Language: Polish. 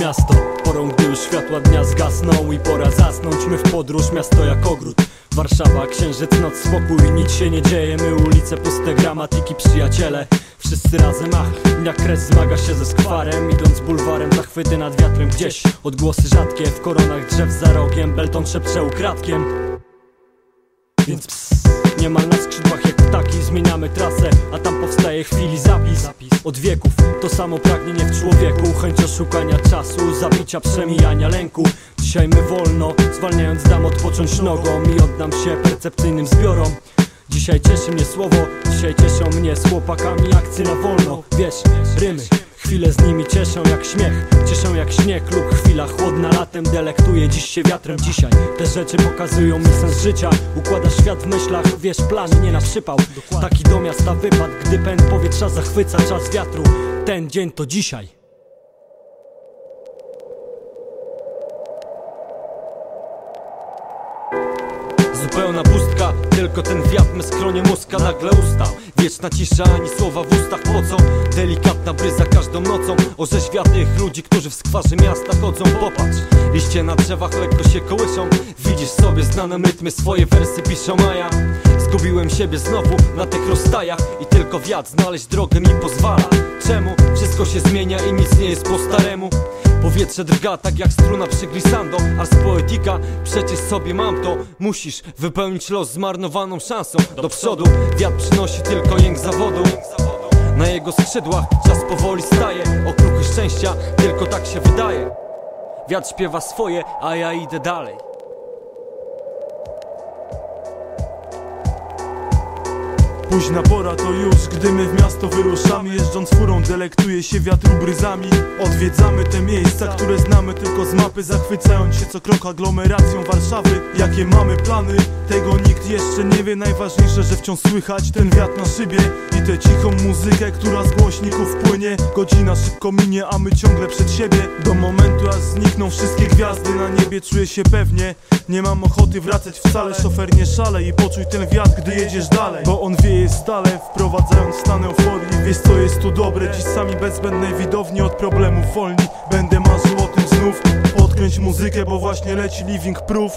miasto. Porą, gdy już światła dnia zgasną I pora zasnąć, my w podróż, miasto jak ogród. Warszawa, księżyc, noc, spokój, nic się nie dzieje My ulice puste, gramatyki, przyjaciele. Wszyscy razem, ach, jak kres zmaga się ze skwarem Idąc bulwarem, zachwyty nad wiatrem gdzieś. Odgłosy rzadkie, w koronach drzew za rogiem Belton szepcze ukradkiem. Więc ps, niemal na skrzydłach jak ptaki Zmieniamy trasę, a tam powstaje chwili zapis Od wieków. To samo pragnienie w człowieku Chęć oszukania czasu, zabicia, przemijania lęku. Dzisiaj my wolno, zwalniając dam odpocząć nogą I oddam się percepcyjnym zbiorom. Dzisiaj cieszy mnie słowo, dzisiaj cieszą mnie z chłopakami akcje na wolno. Wiesz, rymy, chwile z nimi cieszą jak śmiech Cieszą jak śnieg lub chwila chłodna. Latem Delektuje dziś się wiatrem. Dzisiaj Te rzeczy pokazują mi sens życia. Układasz świat w myślach, wiesz, plan nie na przypał. Taki do miasta wypad, gdy pęd powietrza zachwyca czas wiatru. Ten dzień to dzisiaj Zupełna pustka, tylko ten wiatr me skronie muska nagle ustał. Wieczna cisza, ani słowa w ustach pocą Delikatna bryza każdą nocą. Orzeźwia tych ludzi, którzy w skwarze miasta chodzą. Popatrz, liście na drzewach lekko się kołyszą. Widzisz sobie znanym rytmy swoje wersy piszą A ja zgubiłem siebie znowu na tych rozstajach. I tylko wiatr znaleźć drogę mi pozwala. Czemu? Wszystko się zmienia i nic nie jest po staremu Powietrze drga tak jak struna przy glissando Ars poetika, przecież sobie mam to. Musisz wypełnić los zmarnowaną szansą. Do przodu, wiatr przynosi tylko jęk zawodu. Na jego skrzydłach czas powoli staje. Okruchy szczęścia, tylko tak się wydaje. Wiatr śpiewa swoje, a ja idę dalej Późna pora to już, gdy my w miasto wyruszamy Jeżdżąc furą delektuje się wiatru bryzami Odwiedzamy te miejsca, które znamy tylko z mapy Zachwycając się co krok aglomeracją Warszawy. Jakie mamy plany, tego nikt jeszcze nie wie Najważniejsze, że wciąż słychać ten wiatr na szybie I tę cichą muzykę, która z głośników płynie Godzina szybko minie, a my ciągle przed siebie Do momentu aż znikną wszystkie gwiazdy na niebie Czuję się pewnie, nie mam ochoty wracać wcale Szofer nie szale i poczuj ten wiatr, gdy jedziesz dalej Bo on wieje stale, wprowadzając stan euforii Wiesz co jest tu dobre, dziś sami bez zbędnej widowni Od problemów wolni, będę marzył o tym znów Odkręć muzykę, bo właśnie leci living proof